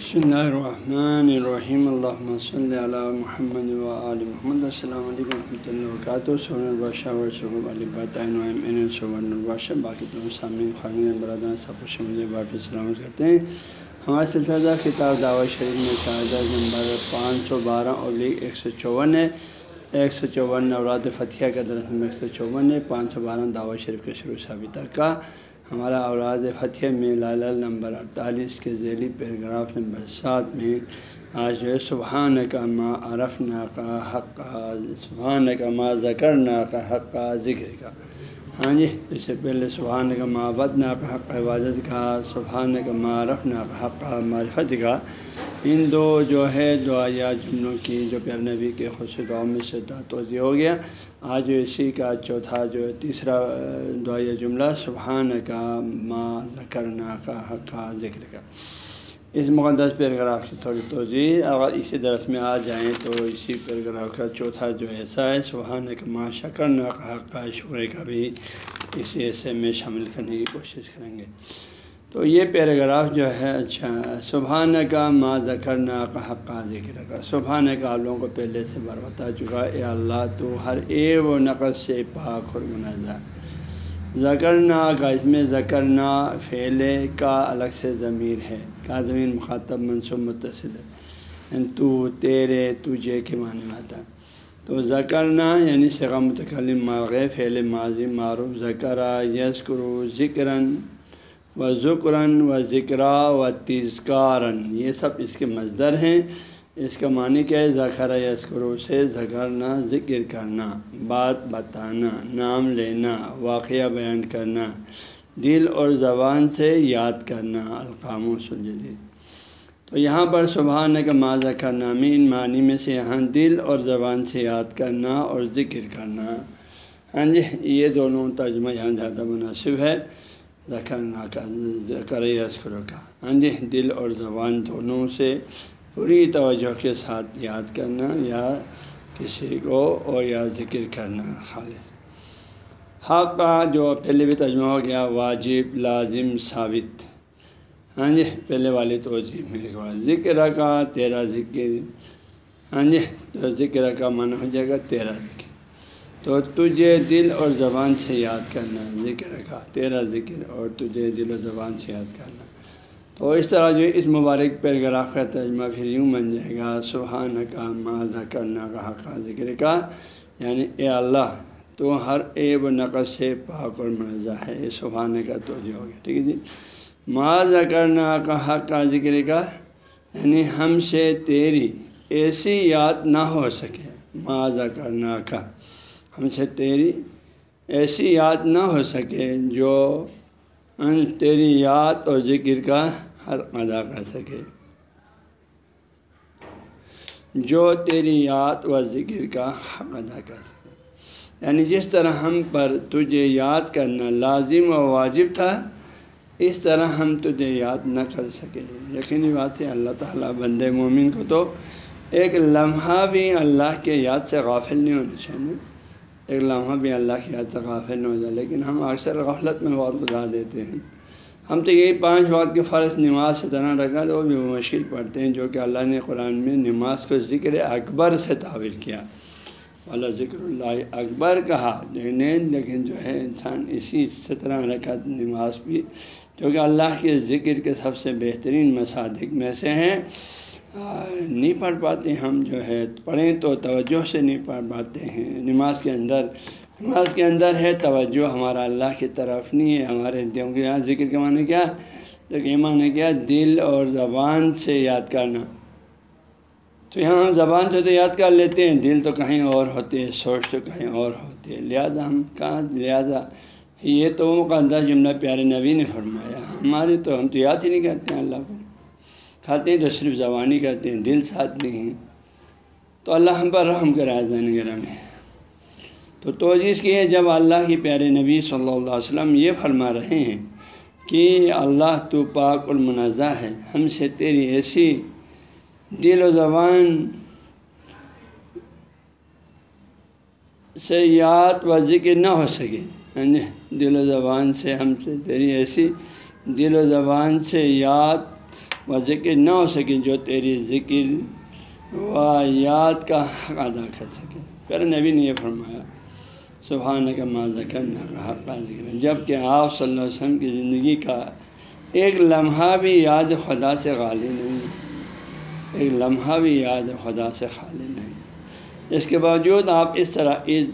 بسم اللہ الرحمن الرحیم اللہ صلی علی محمد و علیہ محمد السلام علیکم ورحمۃ اللہ وبرکاتہ سون البادشہ ورثب علی باقی تم سامعین خان برادر سب کچھ مجھے بار سلامت کرتے ہیں ہمارے سلسلہ کتاب دعوت شریف میں تعداد نمبر پانچ سو بارہ اور ایک سو چون ہے. ایک سو چون نورات فتح کا درس میں ایک سو چون ہے. پانچ سو بارہ دعوت شریف کے شروع سے ابھی تک کا. ہمارا اوراد فتح میں لال نمبر اڑتالیس کے ذیلی پیراگراف نمبر سات میں آج جو ہے سبحان کا ماں عرف نا کا حق سبحان کا ماں ذکر نا کا حق کا ذکر کا ہاں جی اس سے پہلے سبحان کا ماں ود نا کا حق عبادت کا سبحان کا ماں عرف نا کا حق معرفت کا۔ ان دو جو ہے دعا جملوں کی جو پیر نبی کے خوش دعاؤں میں سے توضیع ہو گیا۔ آج اسی کا چوتھا جو ہے تیسرا دعا جملہ سبحان کا ما ذکرنا کا حق کا ذکر کا اس مقدس پیراگراف کی تھوڑی توضیع، اگر اسی درس میں آ جائیں تو اسی پیراگراف کا چوتھا جو ایسا ہے سبحان کا ما شکرنا کا حق کا شکر کا بھی اسی ایسے میں شامل کرنے کی کوشش کریں گے۔ تو یہ پیراگراف جو ہے اچھا سبحان کا ما ذکرنا کا حق کا ذکر کا سبحان کا لوگوں کو پہلے سے بار بتا چکا، اے اللہ، تو ہر اے و نقص سے پاک اور منظر ذکرنا کا اس میں ذکرنا پھیلے کا الگ سے ضمیر ہے۔ کا ضمیر مخاطب منصوب متصل ہے۔ یعنی تو، تیرے، تجھے کے معنی میں آتا تو ذکرنا یعنی سگا متکلم ماغ، فعل ماضی معروف ذکرہ یس کرو ذکراً۔ و ذکراً و ذکرہ و تیزکارن یہ سب اس کے مزدر ہیں۔ اس کا معنی کیا ہے؟ ذخر یسکرو سے ذکرنا، ذکر کرنا، بات بتانا، نام لینا، واقعہ بیان کرنا، دل اور زبان سے یاد کرنا القام و سلجدید تو یہاں پر سبحان کا ماضا کرنا میں ان معنی میں سے یہاں دل اور زبان سے یاد کرنا اور ذکر کرنا۔ ہاں جی یہ دونوں ترجمہ یہاں زیادہ مناسب ہے۔ ذکرنا کا ذکر یسکرو کا ہاں جی دل اور زبان دونوں سے پوری توجہ کے ساتھ یاد کرنا یا کسی کو اور یا ذکر کرنا، خالص۔ حق کا جو پہلے بھی ترجمہ ہو گیا، واجب، لازم، ثابت۔ ہاں جی پہلے والی توجہ جی، میں ذکر کا تیرا ذکر۔ ہاں جی تو ذکر کا من ہو جائے گا تیرا ذکر۔ تو تجھے دل اور زبان سے یاد کرنا، ذکر کا تیرا ذکر اور تجھے دل و زبان سے یاد کرنا۔ تو اس طرح جو اس مبارک پیراگراف کا ترجمہ پھر یوں بن جائے گا سبحان کا ماضا کرنا کا حق، ذکر کا۔ یعنی اے اللہ، تو ہر عیب و نقص سے پاک اور منزہ ہے، یہ سبحان کا توجہ ہو گیا، ٹھیک ہے جی؟ ماضا کرنا کا حق کا ذکر کا۔ یعنی ہم سے تیری ایسی یاد نہ ہو سکے ماضا کرنا کا ہم سے تیری ایسی یاد نہ ہو سکے جو تیری یاد اور ذکر کا حق ادا کر سکے۔ جو تیری یاد و ذکر کا حق ادا کر سکے۔ یعنی جس طرح ہم پر تجھے یاد کرنا لازم و واجب تھا، اس طرح ہم تجھے یاد نہ کر سکے۔ یقینی بات ہے، اللہ تعالیٰ بند مومن کو تو ایک لمحہ بھی اللہ کے یاد سے غافل نہیں ہونا چاہیے۔ ایک لمحہ بھی اللہ کی یاد سے غافل ہو جائے، لیکن ہم اکثر غفلت میں بہت گزار دیتے ہیں۔ ہم تو یہی پانچ وقت کے فرض نماز سے طرح رکھا، تو وہ بھی مشکل پڑھتے ہیں، جو کہ اللہ نے قرآن میں نماز کو ذکر اکبر سے تعبیر کیا۔ اللہ ذکر اللہ اکبر کہا، لیکن جو ہے انسان اسی سترہ رکعت نماز بھی، جو کہ اللہ کے ذکر کے سب سے بہترین مصادق میں سے ہیں۔ نہیں پڑھ پاتے ہم جو ہے، پڑھیں تو توجہ سے نہیں پڑھ پاتے ہیں۔ نماز کے اندر، نماز کے اندر ہے توجہ ہمارا اللہ کی طرف نہیں ہے۔ ہمارے دلوں کے یہاں ذکر کے معنی کیا؟ لیکن معنی کیا؟ دل اور زبان سے یاد کرنا۔ تو یہاں ہم زبان سے تو یاد کر لیتے ہیں، دل تو کہیں اور ہوتے ہیں، سوچ تو کہیں اور ہوتے ہیں۔ لہٰذا ہم کہاں، لہٰذا یہ تو مقدس جملہ پیارے نبی نے فرمایا۔ ہمارے تو ہم تو یاد ہی نہیں کرتے ہیں اللہ کو۔ کھاتے ہیں تو صرف زبانی کرتے ہیں، دل ساتھ نہیں ہیں۔ تو اللہ ہم پر رحم کرا زین گرم ہے تو توجہ کی ہے، جب اللہ کی پیارے نبی صلی اللہ علیہ وسلم یہ فرما رہے ہیں کہ اللہ تو پاک المنازع ہے، ہم سے تیری ایسی دل و زبان سے یاد و ذکر نہ ہو سکے۔ ہاں جی، دل و زبان سے ہم سے تیری ایسی دل و زبان سے یاد وہ ذکر نہ ہو سکے جو تیری ذکر و یاد کا حق ادا کر سکے۔ پھر نبی نے یہ فرمایا سبحان کا ماں ذکر نہ کا حق کا ذکر جبکہ آپ صلی اللہ علیہ وسلم کی زندگی کا ایک لمحہ بھی یاد خدا سے خالی نہیں ایک لمحہ بھی یاد خدا سے خالی نہیں اس کے باوجود آپ اس طرح عید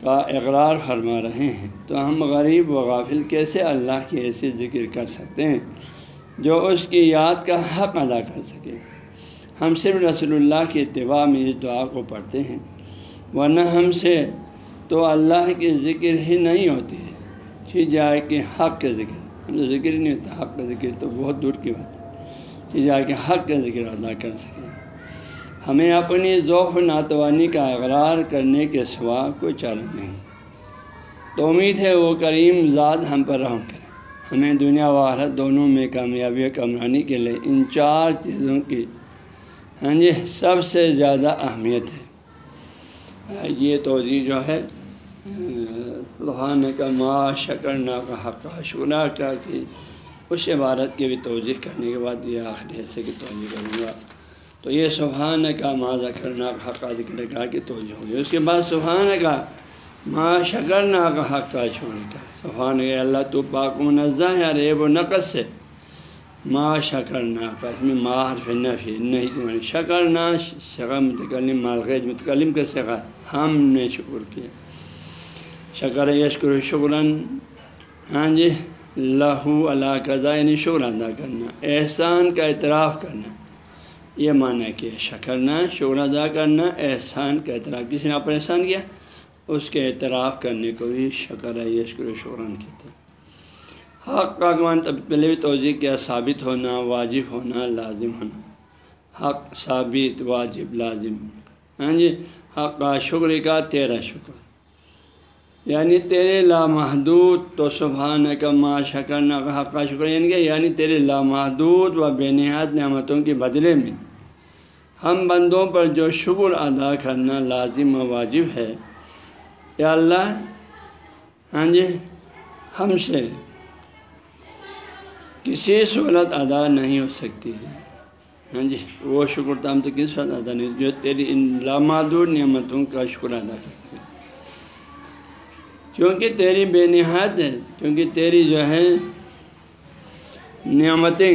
کا اقرار فرما رہے ہیں تو ہم غریب و غافل کیسے اللہ کی ایسی ذکر کر سکتے ہیں؟ جو اس کی یاد کا حق ادا کر سکے۔ ہم صرف رسول اللہ کی اتباع میں اس دعا کو پڑھتے ہیں، ورنہ ہم سے تو اللہ کی ذکر ہی نہیں ہوتی ہے چیز جائے کہ حق کے ذکر۔ ہم تو ذکر ہی نہیں ہوتا، حق کا ذکر تو بہت دور کی بات ہے۔ چیز جائے کہ حق کا ذکر ادا کر سکیں ہمیں اپنی ذوف ناتوانی کا اقرار کرنے کے سوا کوئی چارہ نہیں۔ تو امید ہے وہ کریم ذات ہم پر رحم کرے۔ ہمیں دنیا و آخرت دونوں میں کامیابی کمرانی کے لیے ان چار چیزوں کی ہاں جی سب سے زیادہ اہمیت ہے۔ یہ توجہ جو ہے روحان کا ماں شکرنا کا حق شکرا کا کہ اس عبارت کی بھی توجہ کرنے کے بعد یہ آخری حصے کی توجہ کروں گا۔ تو یہ سبحان کا ماضا کرنا حق کا ذکر کا کہ توجہ ہوگی اس کے بعد سبحان کا ماں شکرنا کا حق کا چھوڑ کا سبحان کے اللہ تو پاک منزہ ہے ریب و نقص سے ماں شکرنا کا اس میں ماں حرف نفی نہیں شکرنا شکر متکلم مالغیج متکلم کے سکا ہم نے شکر کیا۔ شکر یشکر شکراً ہاں جی لہو اللہ کا یعنی شکر ادا کرنا، احسان کا اعتراف کرنا۔ یہ معنی کہ شکرنا شکر ادا کرنا، احسان کا اعتراف۔ کسی نے اپنا احسان کیا؟ اس کے اعتراف کرنے کو بھی شکر ہے یشکر شکران کہتے ہیں۔ حق کا گمان تب پہلے بھی توجہ کیا، ثابت ہونا، واجب ہونا، لازم ہونا۔ حق ثابت، واجب، لازم۔ ہاں جی حق کا شکر کا تیرا شکر۔ یعنی تیرے لامحدود تو سبحان کا ما شکر نہ حق کا شکر یعنی کہ یعنی تیرے لامحدود و بے نہاد نعمتوں کے بدلے میں۔ ہم بندوں پر جو شکر ادا کرنا لازم و واجب ہے یا اللہ ہاں جی ہم سے کسی صورت ادا نہیں ہو سکتی ہے۔ ہاں جی وہ شکر تو ہم تو کس صورت ادا نہیں، جو تیری ان لامحدود نعمتوں کا شکر ادا کر سکے۔ کیونکہ تیری بے نہایت ہے، کیونکہ تیری جو ہے نعمتیں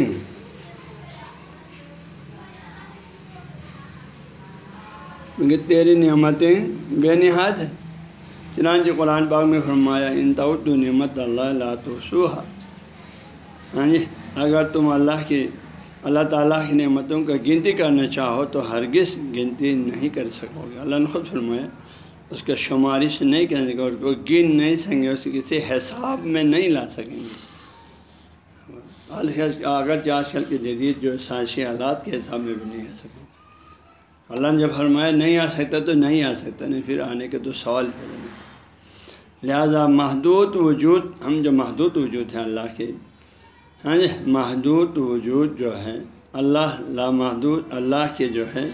کیونکہ تیری نعمتیں بے نہایت ہے چنانچہ قرآن پاک میں فرمایا، ان تو نعمت اللہ لا تو سوہا ہاں جی یعنی اگر تم اللہ کی اللہ تعالیٰ کی نعمتوں کا گنتی کرنا چاہو تو ہرگز گنتی نہیں کر سکو گے۔ اللہ نے خود فرمایا، اس کا شمارش نہیں کر سکے اس کو گن نہیں سکیں گے، اس کسی حساب میں نہیں لا سکیں گے۔ اگر آج کل کے جدید جو سائنسی آلات کے حساب میں بھی نہیں آ سکیں اللہ نے جب فرمایا نہیں آ سکتا تو نہیں آ سکتا، نہیں پھر آنے کے تو سوال پیدا نہیں لہٰذا محدود وجود، ہم جو محدود وجود ہیں اللہ کے ہاں جی محدود وجود جو ہے، اللہ لامحدود، اللہ کے جو ہے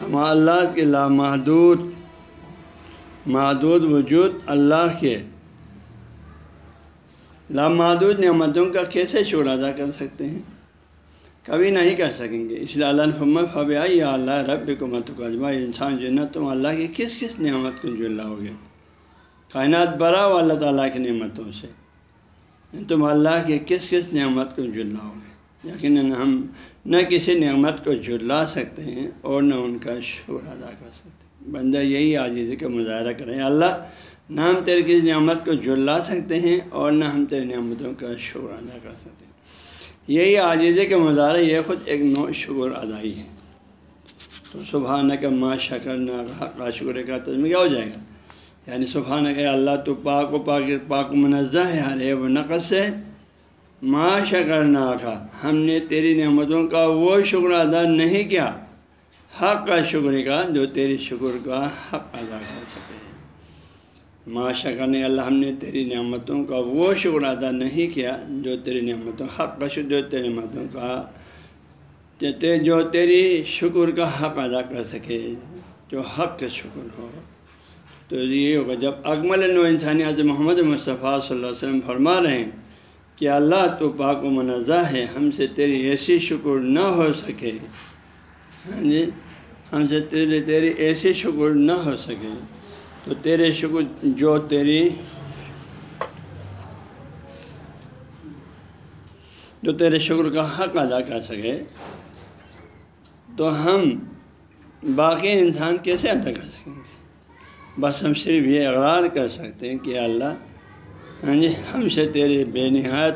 ہم اللہ کے لامحدود، محدود وجود اللہ کے۔ لامحدود نعمتوں کا کیسے شکر ادا کر سکتے ہیں؟ کبھی نہیں کر سکیں گے۔ اس لیے اللہ نے فب آئی اللہ رب کو مت اجما انسان جنت تم اللہ کی کس کس نعمت کو جو ہو گے کائنات برا و اللہ تعالیٰ کی نعمتوں سے۔ یعنی تم اللہ کے کس کس نعمت کو جلا ہو گے یقیناً ہم نہ کسی نعمت کو جلا سکتے ہیں اور نہ ان کا شکر ادا کر سکتے بندہ یہی عاجزی کا مظاہرہ کریں اللہ، نہ ہم تیرے کسی نعمت کو جلا سکتے ہیں اور نہ ہم تیرے نعمتوں کا شکر ادا کر سکتے ہیں۔ یہی عاجزی کا مظاہرہ یہ خود ایک نو شکر ادائی ہے۔ تو صبح کا ماں شکر نہ کا شکر کا تجمہ کیا ہو جائے گا؟ یعنی صبح کہ اللہ تو پاک و پاک پاک منزہ ہے، ہر و نقص سے ماں شکر نہ ہم نے تیری نعمتوں کا وہ شکر ادا نہیں کیا۔ حق کا شکر کا جو تیری شکر کا حق ادا کر سکے۔ ماں شکر نے اللہ ہم نے تیری نعمتوں کا وہ شکر ادا نہیں کیا جو تیری نعمتوں، حق کا شکر جو تیری نعمتوں کا جو تیری شکر کا حق ادا کر سکے، جو حق کا شکر ہو۔ تو یہ ہوگا، جب اکمل نو انسانی حضرت محمد مصطفیٰ صلی اللہ علیہ وسلم فرما رہے ہیں کہ اللہ تو پاک و منزہ ہے، ہم سے تیری ایسی شکر نہ ہو سکے۔ ہاں جی ہم سے تیرے تیری ایسی شکر نہ ہو سکے۔ تو تیرے شکر جو تیری جو تیرے شکر کا حق ادا کر سکے، تو ہم باقی انسان کیسے ادا کر سکیں گے؟ بس ہم صرف یہ اقرار کر سکتے ہیں کہ اللہ ہاں جی ہم سے تیرے بے نہایت،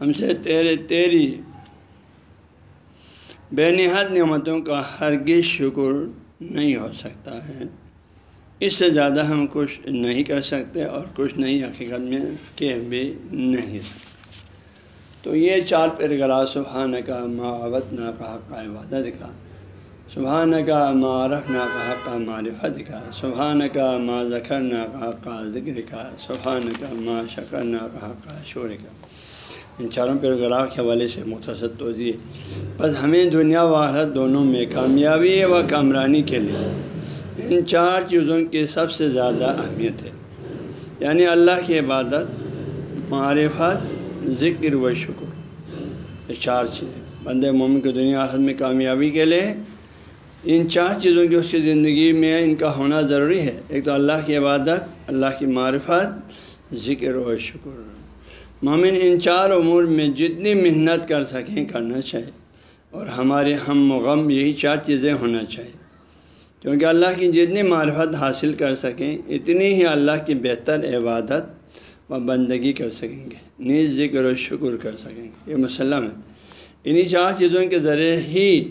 ہم سے تیرے تیری بے نہایت نعمتوں کا ہرگز شکر نہیں ہو سکتا ہے۔ اس سے زیادہ ہم کچھ نہیں کر سکتے اور کچھ نہیں حقیقت میں کہہ بھی نہیں۔ سکتے تو یہ چار پیرگراہ سبحانہ کا معاوت نہ کا حق عبادت کا سبحانہ کا معرف نہ کا حق معرفت کا سبحانہ کا ما ذکر نہ کا حق ذکر کا سبحانہ کا ما شکر نہ کا حق شور کا ان چاروں پیراگراف کے حوالے سے مختصر توضیع بس ہمیں دنیا و آخرت دونوں میں کامیابی و کامرانی کے لیے ان چار چیزوں کی سب سے زیادہ اہمیت ہے۔ یعنی اللہ کی عبادت، معرفت، ذکر و شکر۔ یہ چار چیزیں۔ بند مومن کو دنیا آخرت میں کامیابی کے لیے ان چار چیزوں کی اس کی زندگی میں ان کا ہونا ضروری ہے۔ ایک تو اللہ کی عبادت، اللہ کی معرفت، ذکر و شکر۔ مومن ان چار امور میں جتنی محنت کر سکیں کرنا چاہیے اور ہمارے ہم و غم یہی چار چیزیں ہونا چاہیے کیونکہ اللہ کی جتنی معرفت حاصل کر سکیں، اتنی ہی اللہ کی بہتر عبادت و بندگی کر سکیں گے۔ نیز ذکر و شکر کر سکیں گے۔ یہ مسلم ہے۔ انہی چار چیزوں کے ذریعے ہی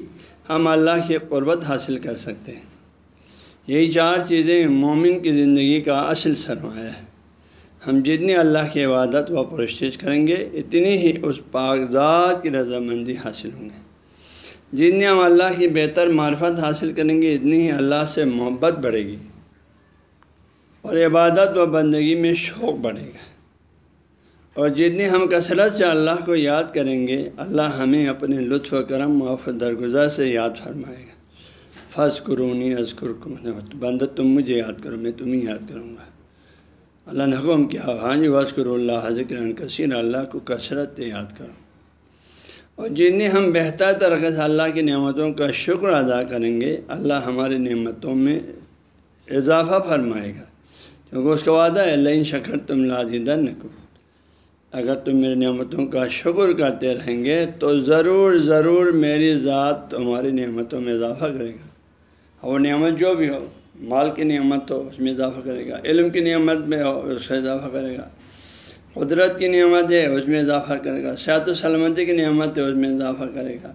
ہم اللہ کی قربت حاصل کر سکتے ہیں۔ یہی چار چیزیں مومن کی زندگی کا اصل سرمایہ ہے۔ ہم جتنی اللہ کی عبادت و پرستش کریں گے، اتنی ہی اس کاغذات کی رضامندی حاصل ہوں گے۔ جتنی ہم اللہ کی بہتر معرفت حاصل کریں گے، اتنی ہی اللہ سے محبت بڑھے گی۔ اور عبادت و بندگی میں شوق بڑھے گا۔ اور جتنی ہم کثرت سے اللہ کو یاد کریں گے، اللہ ہمیں اپنے لطف و کرم و درگزر سے یاد فرمائے گا۔ فض قرونی ازکر بندہ تم مجھے یاد کرو، میں تمہیں یاد کروں گا۔ اللہ نے حکم کیا ہاں جی وسکر اللہ ذکر کثیر اللہ کو کثرت یاد کرو۔ اور جتنی ہم بہتر طریقے سے اللہ کی نعمتوں کا شکر ادا کریں گے، اللہ ہماری نعمتوں میں اضافہ فرمائے گا۔ کیونکہ اس کا وعدہ ہے اللہ شکر تم لازدن کو اگر تم میری نعمتوں کا شکر کرتے رہیں گے، تو ضرور ضرور میری ذات تمہاری نعمتوں میں اضافہ کرے گا۔ اور وہ نعمت جو بھی ہو مال کی نعمت ہو اس میں اضافہ کرے گا، علم کی نعمت میں ہو اس سے اضافہ کرے گا۔ قدرت کی نعمت ہے، اس میں اضافہ کرے گا۔ صحت و سلامتی کی نعمت ہے، اس میں اضافہ کرے گا۔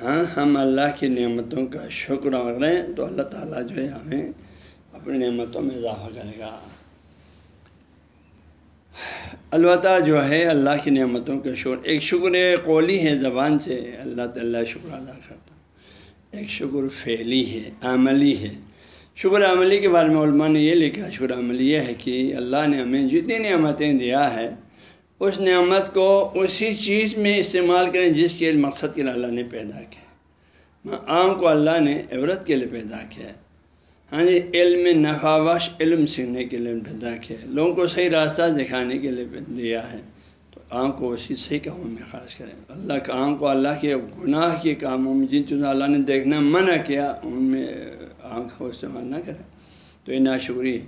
ہاں ہم اللہ کی نعمتوں کا شکر کریں تو اللہ تعالیٰ جو ہے ہمیں اپنی نعمتوں میں اضافہ کرے گا۔ البتہ جو ہے، اللہ کی نعمتوں کا شکر، ایک شکر قولی ہے زبان سے، اللہ تعالیٰ شکر ادا کرتا ایک شکر فعلی ہے، عملی ہے۔ شکر عملی کے بارے میں علماء نے یہ لکھا، شکر عملی یہ ہے کہ اللہ نے ہمیں جتنی نعمتیں دیا ہے، اس نعمت کو اسی چیز میں استعمال کریں جس کے مقصد کے لیے اللہ نے پیدا کیا عام کو اللہ نے عبرت کے لیے پیدا کیا ہے۔ ہاں جی علم نفاوش علم سیکھنے کے لیے پیدا کیا ہے۔ لوگوں کو صحیح راستہ دکھانے کے لیے دیا ہے۔ تو آنکھ کو اسی صحیح کاموں میں خرچ کریں۔ اللہ کا آنکھ کو اللہ کے گناہ کے کاموں میں، جن چیزوں اللہ نے دیکھنا منع کیا، ان میں آنکھ کو استعمال نہ کریں تو یہ ناشکری ہے۔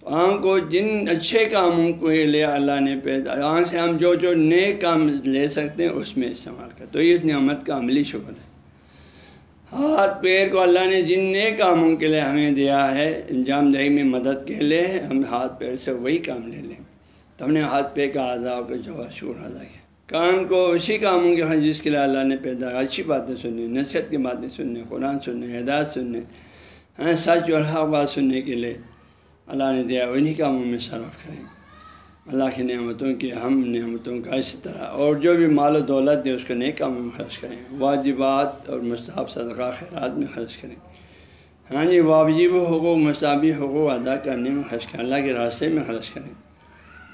تو آنکھ کو جن اچھے کاموں کو لے، اللہ نے پیدا، آنکھ سے ہم جو جو نئے کام لے سکتے ہیں، اس میں استعمال کریں تو یہ اس نعمت کا عملی شکر ہے۔ ہاتھ، پیر کو اللہ نے جن نئے کاموں کے لیے ہمیں دیا ہے، انجام دہی میں مدد کے لیے ہم ہاتھ، پیر سے وہی کام لے لیں۔ تو ہم نے ہاتھ، پیر کا اعضاء کو جو شکر ادا کیا۔ کان کو اسی کاموں کے ہاں جس کے لیے اللہ نے پیدا، اچھی باتیں سننے نصیحت کی باتیں سننے قرآن سننے ہدایت سننے ہاں سچ اور حق بات سننے کے لیے اللہ نے دیا انہیں کاموں میں صرف کریں اللہ کی نعمتوں کی ہم نعمتوں کا اسی طرح، اور جو بھی مال و دولت دے اس کو نئے کاموں میں خرچ کریں واجبات اور مستحب صدقہ خیرات میں خرچ کریں ہاں جی واجب حقوق مصابی حقوق ادا کرنے میں خرچ کریں اللہ کے راستے میں خرچ کریں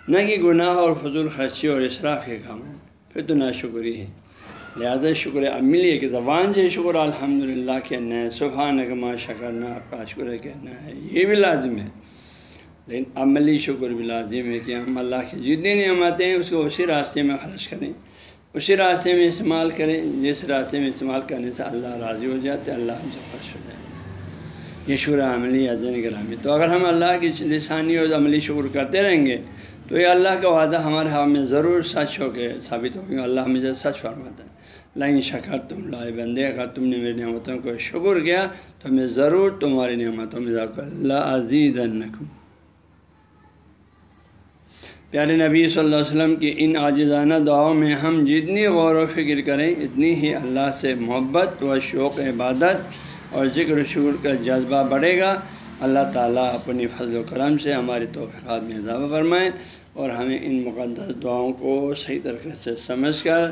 نہ کہ گناہ اور فضول خرچی اور اصراف کے کاموں پھر تو ناشکری ہے۔ لہٰذا شکر عملی ہے کہ زبان سے شکر الحمد للہ کہنا ہے صبح نغمہ شکرنا کا شکر کہنا ہے۔ یہ بھی لازم ہے۔ لیکن عملی شکر بھی لازم ہے کہ ہم اللہ کی جتنی نعمتیں ہیں، اس کو اسی راستے میں خرچ کریں۔ اسی راستے میں استعمال کریں۔ جس راستے میں استعمال کرنے سے اللہ راضی ہو جاتے، اللہ ہم سے خوش ہو جاتے۔ یہ شکر عملی عظین گرامی تو اگر ہم اللہ کی لسانی اور عملی شکر کرتے رہیں گے تو یہ اللہ کا وعدہ ہمارے ہاں میں ضرور سچ ہو کے ثابت ہوگا اللہ ہمیں سچ فرماتا ہے۔ لائن شکر تم لائے بندے، اگر تم نے میری نعمتوں کو شکر کیا، تو میں ضرور تمہاری نعمتوں میں اللہ عزیز پیارے نبی صلی اللہ علیہ وسلم کی ان عاجزانہ دعاؤں میں ہم جتنی غور و فکر کریں، اتنی ہی اللہ سے محبت و شوق عبادت اور ذکر و شکر کا جذبہ بڑھے گا۔ اللہ تعالیٰ اپنی فضل و کرم سے ہماری توفیقات میں اضافہ فرمائیں اور ہمیں ان مقدس دعاؤں کو صحیح طریقے سے سمجھ کر،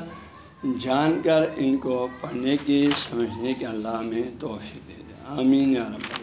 جان کر ان کو پڑھنے کی، سمجھنے کی اللہ میں توفیق دے دے۔ آمین یا رب